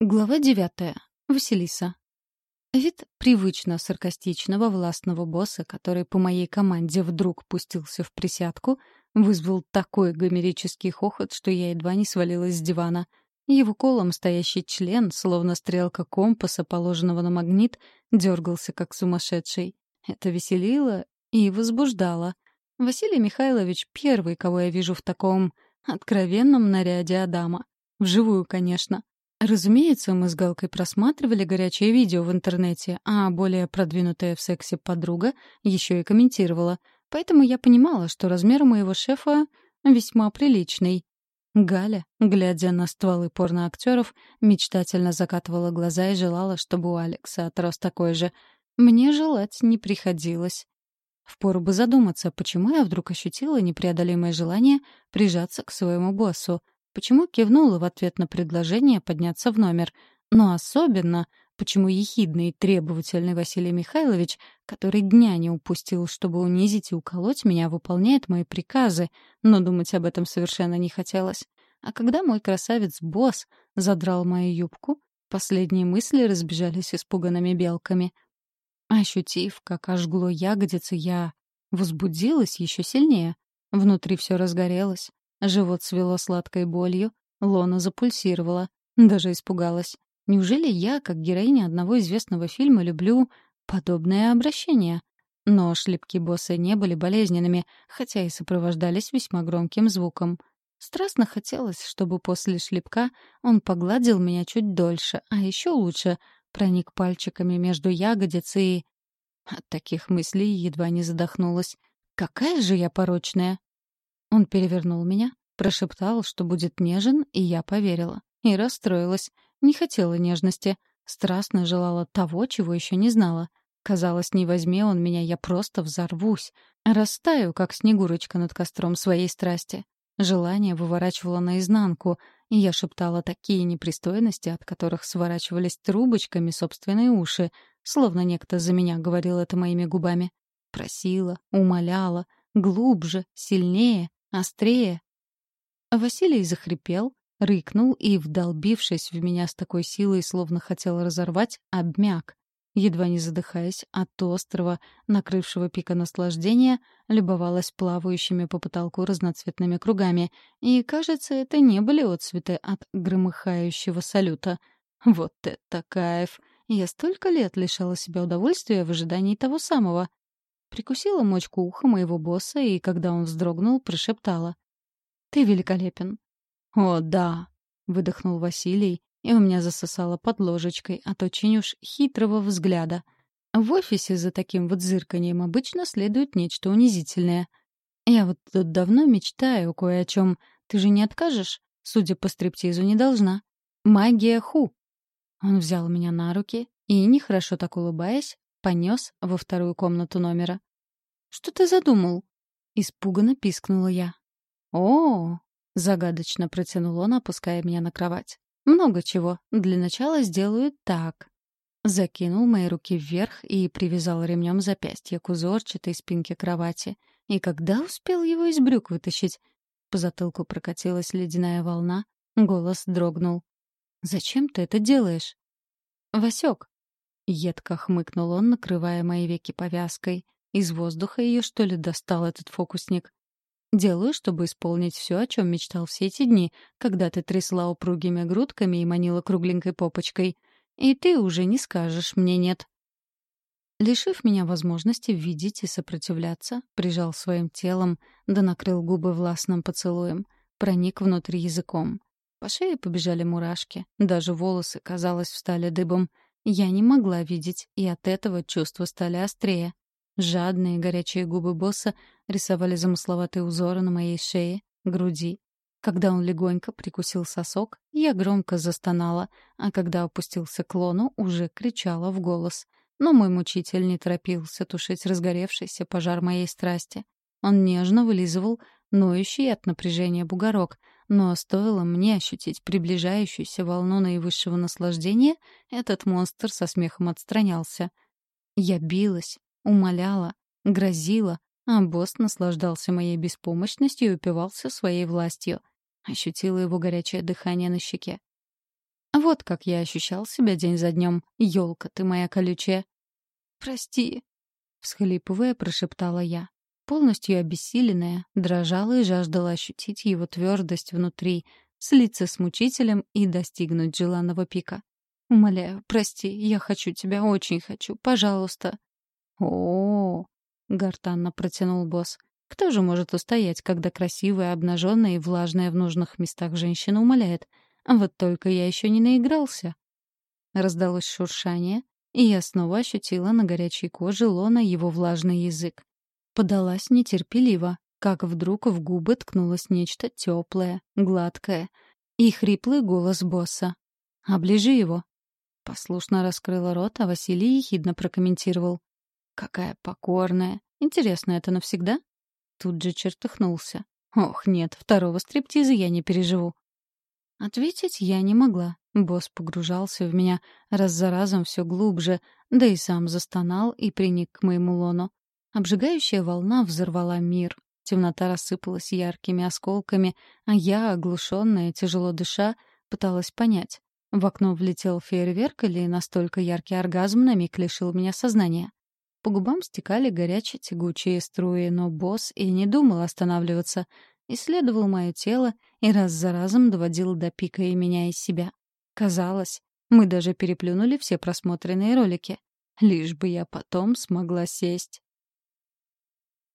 Глава девятая. Василиса. Вид привычно саркастичного властного босса, который по моей команде вдруг пустился в присядку, вызвал такой гомерический хохот, что я едва не свалилась с дивана. Его колом стоящий член, словно стрелка компаса, положенного на магнит, дергался как сумасшедший. Это веселило и возбуждало. Василий Михайлович — первый, кого я вижу в таком откровенном наряде Адама. Вживую, конечно. Разумеется, мы с Галкой просматривали горячее видео в интернете, а более продвинутая в сексе подруга еще и комментировала. Поэтому я понимала, что размер моего шефа весьма приличный. Галя, глядя на стволы порноактеров, мечтательно закатывала глаза и желала, чтобы у Алекса отрос такой же. Мне желать не приходилось. Впору бы задуматься, почему я вдруг ощутила непреодолимое желание прижаться к своему боссу — почему кивнула в ответ на предложение подняться в номер, но особенно, почему ехидный и требовательный Василий Михайлович, который дня не упустил, чтобы унизить и уколоть меня, выполняет мои приказы, но думать об этом совершенно не хотелось. А когда мой красавец-босс задрал мою юбку, последние мысли разбежались испуганными белками. Ощутив, как ожгло ягодицы, я возбудилась еще сильнее. Внутри все разгорелось. Живот свело сладкой болью, лона запульсировала, даже испугалась. Неужели я, как героиня одного известного фильма, люблю подобное обращение? Но шлепки босса не были болезненными, хотя и сопровождались весьма громким звуком. Страстно хотелось, чтобы после шлепка он погладил меня чуть дольше, а еще лучше проник пальчиками между ягодиц и... От таких мыслей едва не задохнулась. Какая же я порочная! Он перевернул меня, прошептал, что будет нежен, и я поверила. И расстроилась. Не хотела нежности. Страстно желала того, чего еще не знала. Казалось, не возьми он меня, я просто взорвусь. Растаю, как снегурочка над костром своей страсти. Желание выворачивало наизнанку, и я шептала такие непристойности, от которых сворачивались трубочками собственные уши, словно некто за меня говорил это моими губами. Просила, умоляла, глубже, сильнее, Острее. Василий захрипел, рыкнул и, вдолбившись в меня с такой силой, словно хотел разорвать, обмяк. Едва не задыхаясь от острого, накрывшего пика наслаждения, любовалась плавающими по потолку разноцветными кругами, и, кажется, это не были отцветы от громыхающего салюта. Вот это кайф! Я столько лет лишала себя удовольствия в ожидании того самого. Прикусила мочку уха моего босса и, когда он вздрогнул, прошептала. «Ты великолепен». «О, да», — выдохнул Василий, и у меня засосало под ложечкой от очень уж хитрого взгляда. В офисе за таким вот зырканием обычно следует нечто унизительное. Я вот тут давно мечтаю кое о чем. Ты же не откажешь? Судя по стриптизу, не должна. Магия ху. Он взял меня на руки и, нехорошо так улыбаясь, понес во вторую комнату номера. «Что ты задумал?» — испуганно пискнула я. «О!» — загадочно протянул он, опуская меня на кровать. «Много чего. Для начала сделаю так». Закинул мои руки вверх и привязал ремнем запястье к узорчатой спинке кровати. И когда успел его из брюк вытащить? По затылку прокатилась ледяная волна, голос дрогнул. «Зачем ты это делаешь?» «Васек!» — едко хмыкнул он, накрывая мои веки повязкой. Из воздуха ее, что ли, достал этот фокусник? Делаю, чтобы исполнить все, о чем мечтал все эти дни, когда ты трясла упругими грудками и манила кругленькой попочкой. И ты уже не скажешь мне «нет». Лишив меня возможности видеть и сопротивляться, прижал своим телом, да накрыл губы властным поцелуем, проник внутрь языком. По шее побежали мурашки, даже волосы, казалось, встали дыбом. Я не могла видеть, и от этого чувства стали острее. Жадные горячие губы босса рисовали замысловатые узоры на моей шее, груди. Когда он легонько прикусил сосок, я громко застонала, а когда опустился к лону, уже кричала в голос. Но мой мучитель не торопился тушить разгоревшийся пожар моей страсти. Он нежно вылизывал ноющий от напряжения бугорок, но стоило мне ощутить приближающуюся волну наивысшего наслаждения, этот монстр со смехом отстранялся. Я билась, умоляла, грозила, а босс наслаждался моей беспомощностью и упивался своей властью. Ощутила его горячее дыхание на щеке. Вот как я ощущал себя день за днем. Ёлка ты моя колючая. «Прости», — всхлипывая, прошептала я. Полностью обессиленная, дрожала и жаждала ощутить его твердость внутри, слиться с мучителем и достигнуть желанного пика. «Умоляю, прости, я хочу тебя, очень хочу, пожалуйста». «О-о-о», — гортанно протянул босс. «Кто же может устоять, когда красивая, обнаженная и влажная в нужных местах женщина умоляет? Вот только я еще не наигрался. Раздалось шуршание, и я снова ощутила на горячей коже лона его влажный язык. Подалась нетерпеливо, как вдруг в губы ткнулось нечто теплое, гладкое, и хриплый голос босса. «Оближи его». Послушно раскрыла рот, а Василий ехидно прокомментировал. «Какая покорная. Интересно, это навсегда?» Тут же чертыхнулся. «Ох, нет, второго стриптиза я не переживу. Ответить я не могла. Босс погружался в меня раз за разом все глубже, да и сам застонал и приник к моему лону. Обжигающая волна взорвала мир. Темнота рассыпалась яркими осколками, а я, оглушенная, тяжело дыша, пыталась понять. В окно влетел фейерверк или настолько яркий оргазм на миг лишил меня сознания. По губам стекали горячие тягучие струи, но босс и не думал останавливаться — исследовал мое тело и раз за разом доводил до пика и меня из себя. Казалось, мы даже переплюнули все просмотренные ролики. Лишь бы я потом смогла сесть.